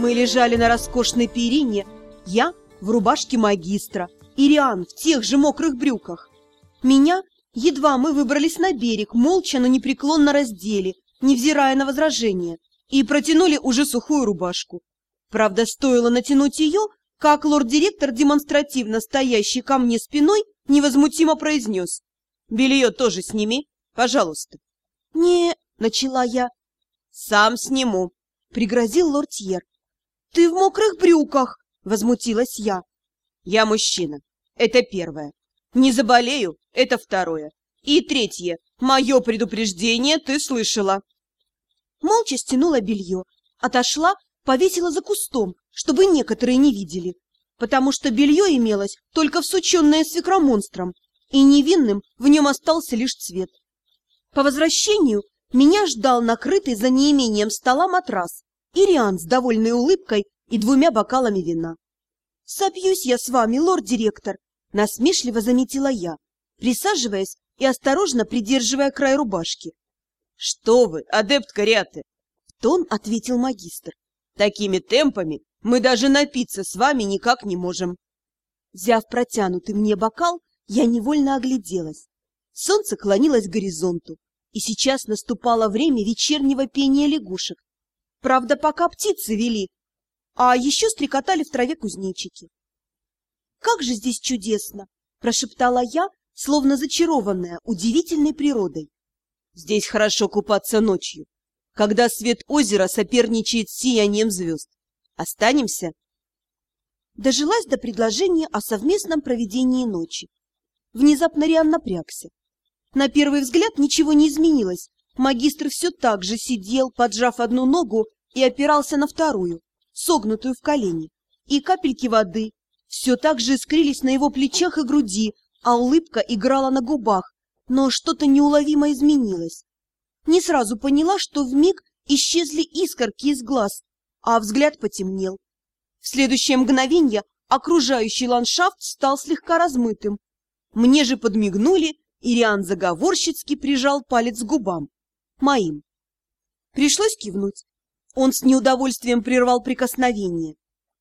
Мы лежали на роскошной перине, я в рубашке магистра, Ириан в тех же мокрых брюках. Меня, едва мы выбрались на берег, молча, но непреклонно раздели, невзирая на возражения, и протянули уже сухую рубашку. Правда, стоило натянуть ее, как лорд-директор, демонстративно стоящий ко мне спиной, невозмутимо произнес. «Белье тоже сними, пожалуйста». «Не...» — начала я. «Сам сниму», — пригрозил лортьер. «Ты в мокрых брюках!» — возмутилась я. «Я мужчина. Это первое. Не заболею — это второе. И третье. Мое предупреждение ты слышала». Молча стянула белье, отошла, повесила за кустом, чтобы некоторые не видели, потому что белье имелось только всученное свекромонстром, и невинным в нем остался лишь цвет. По возвращению меня ждал накрытый за неимением стола матрас, Ириан с довольной улыбкой и двумя бокалами вина. «Сопьюсь я с вами, лорд-директор!» — насмешливо заметила я, присаживаясь и осторожно придерживая край рубашки. «Что вы, адепт Кариаты!» — в тон ответил магистр. «Такими темпами мы даже напиться с вами никак не можем!» Взяв протянутый мне бокал, я невольно огляделась. Солнце клонилось к горизонту, и сейчас наступало время вечернего пения лягушек, Правда, пока птицы вели, а еще стрекотали в траве кузнечики. «Как же здесь чудесно!» – прошептала я, словно зачарованная удивительной природой. «Здесь хорошо купаться ночью, когда свет озера соперничает с сиянием звезд. Останемся?» Дожилась до предложения о совместном проведении ночи. Внезапно Риан напрягся. На первый взгляд ничего не изменилось, Магистр все так же сидел, поджав одну ногу и опирался на вторую, согнутую в колени. И капельки воды все так же искрились на его плечах и груди, а улыбка играла на губах, но что-то неуловимо изменилось. Не сразу поняла, что вмиг исчезли искорки из глаз, а взгляд потемнел. В следующее мгновенье окружающий ландшафт стал слегка размытым. Мне же подмигнули, и Риан заговорщицки прижал палец к губам моим. Пришлось кивнуть. Он с неудовольствием прервал прикосновение.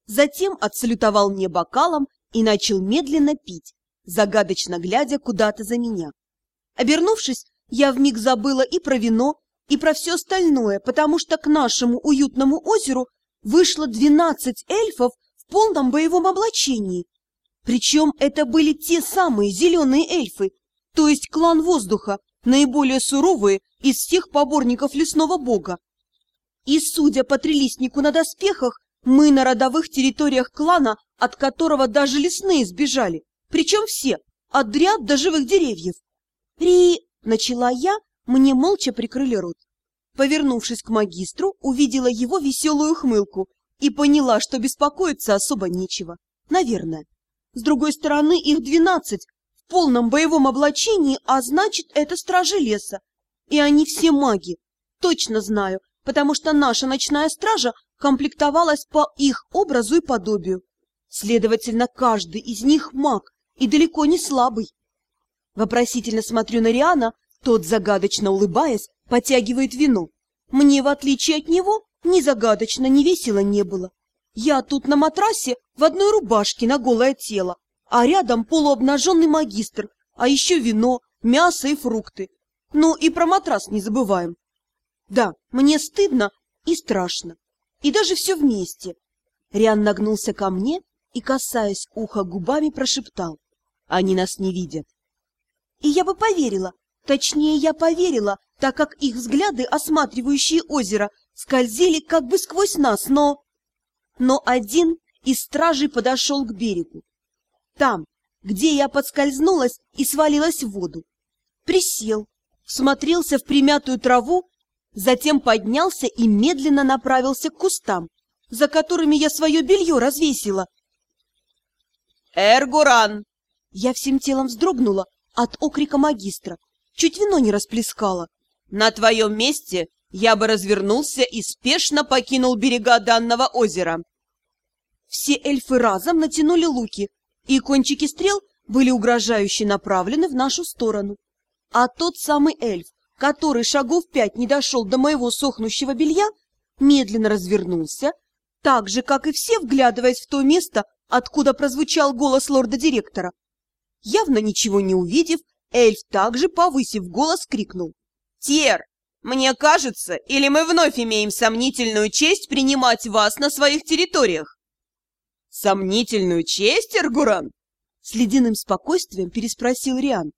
Затем отсалютовал мне бокалом и начал медленно пить, загадочно глядя куда-то за меня. Обернувшись, я вмиг забыла и про вино, и про все остальное, потому что к нашему уютному озеру вышло двенадцать эльфов в полном боевом облачении. Причем это были те самые зеленые эльфы, то есть клан воздуха, наиболее суровые из всех поборников лесного бога. И, судя по трилистнику на доспехах, мы на родовых территориях клана, от которого даже лесные сбежали, причем все, от дряд до живых деревьев. «Ри...» — начала я, мне молча прикрыли рот. Повернувшись к магистру, увидела его веселую хмылку и поняла, что беспокоиться особо нечего. Наверное. С другой стороны, их двенадцать, в полном боевом облачении, а значит, это стражи леса, и они все маги. Точно знаю, потому что наша ночная стража комплектовалась по их образу и подобию. Следовательно, каждый из них маг и далеко не слабый. Вопросительно смотрю на Риана, тот, загадочно улыбаясь, потягивает вино. Мне, в отличие от него, ни загадочно, ни весело не было. Я тут на матрасе в одной рубашке на голое тело, а рядом полуобнаженный магистр, а еще вино, мясо и фрукты. Ну и про матрас не забываем. Да, мне стыдно и страшно. И даже все вместе. Риан нагнулся ко мне и, касаясь уха губами, прошептал. Они нас не видят. И я бы поверила, точнее, я поверила, так как их взгляды, осматривающие озеро, скользили как бы сквозь нас, но... Но один из стражей подошел к берегу. Там, где я подскользнулась и свалилась в воду. Присел, всмотрелся в примятую траву, затем поднялся и медленно направился к кустам, за которыми я свое белье развесила. «Эргуран!» Я всем телом вздрогнула от окрика магистра, чуть вино не расплескала. «На твоем месте я бы развернулся и спешно покинул берега данного озера». Все эльфы разом натянули луки, и кончики стрел были угрожающе направлены в нашу сторону. А тот самый эльф, который шагов пять не дошел до моего сохнущего белья, медленно развернулся, так же, как и все, вглядываясь в то место, откуда прозвучал голос лорда-директора. Явно ничего не увидев, эльф также, повысив голос, крикнул. «Тер, мне кажется, или мы вновь имеем сомнительную честь принимать вас на своих территориях?» «Сомнительную честь, Эргуран?» С ледяным спокойствием переспросил Риан.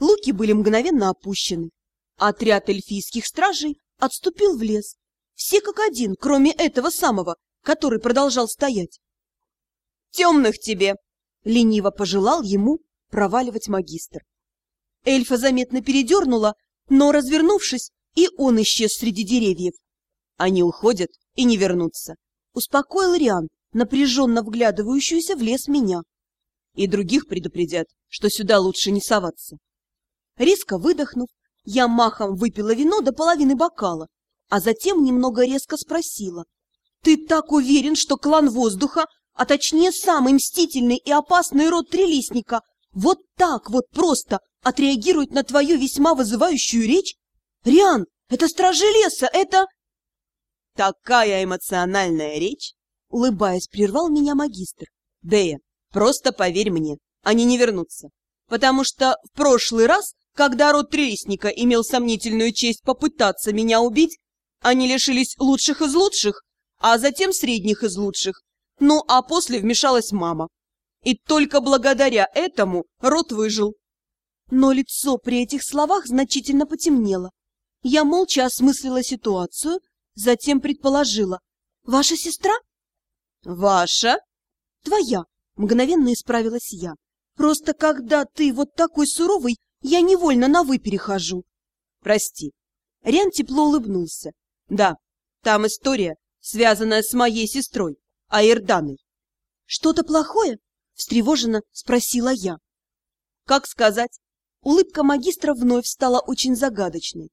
Луки были мгновенно опущены. Отряд эльфийских стражей отступил в лес. Все как один, кроме этого самого, который продолжал стоять. «Темных тебе!» — лениво пожелал ему проваливать магистр. Эльфа заметно передернула, но, развернувшись, и он исчез среди деревьев. Они уходят и не вернутся. Успокоил Риан, напряженно вглядывающуюся в лес меня. И других предупредят, что сюда лучше не соваться. Резко выдохнув, я махом выпила вино до половины бокала, а затем немного резко спросила. «Ты так уверен, что клан воздуха, а точнее самый мстительный и опасный род трелистника, вот так вот просто отреагирует на твою весьма вызывающую речь? Риан, это стражи леса, это...» «Такая эмоциональная речь!» Улыбаясь, прервал меня магистр. «Дея, просто поверь мне, они не вернутся. Потому что в прошлый раз когда род Трелесника имел сомнительную честь попытаться меня убить, они лишились лучших из лучших, а затем средних из лучших. Ну, а после вмешалась мама. И только благодаря этому род выжил. Но лицо при этих словах значительно потемнело. Я молча осмыслила ситуацию, затем предположила. «Ваша сестра?» «Ваша?» «Твоя», — мгновенно исправилась я. «Просто когда ты вот такой суровый, я невольно на «вы» перехожу. Прости. Рен тепло улыбнулся. Да, там история, связанная с моей сестрой, Аирданой. Что-то плохое? Встревоженно спросила я. Как сказать? Улыбка магистра вновь стала очень загадочной.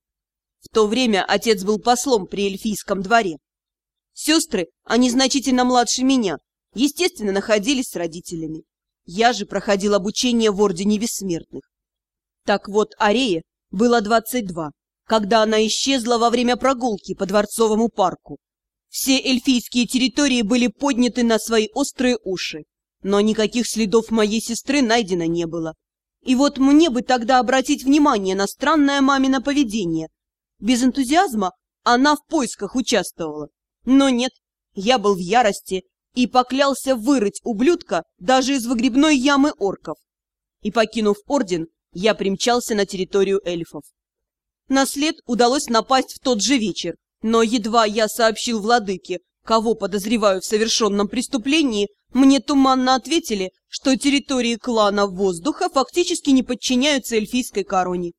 В то время отец был послом при эльфийском дворе. Сестры, они значительно младше меня, естественно, находились с родителями. Я же проходил обучение в Ордене Бессмертных. Так вот, Арее было 22, когда она исчезла во время прогулки по Дворцовому парку. Все эльфийские территории были подняты на свои острые уши, но никаких следов моей сестры найдено не было. И вот мне бы тогда обратить внимание на странное мамино поведение. Без энтузиазма она в поисках участвовала. Но нет, я был в ярости и поклялся вырыть ублюдка даже из выгребной ямы орков. И, покинув орден, я примчался на территорию эльфов. На след удалось напасть в тот же вечер, но едва я сообщил владыке, кого подозреваю в совершенном преступлении, мне туманно ответили, что территории клана воздуха фактически не подчиняются эльфийской короне.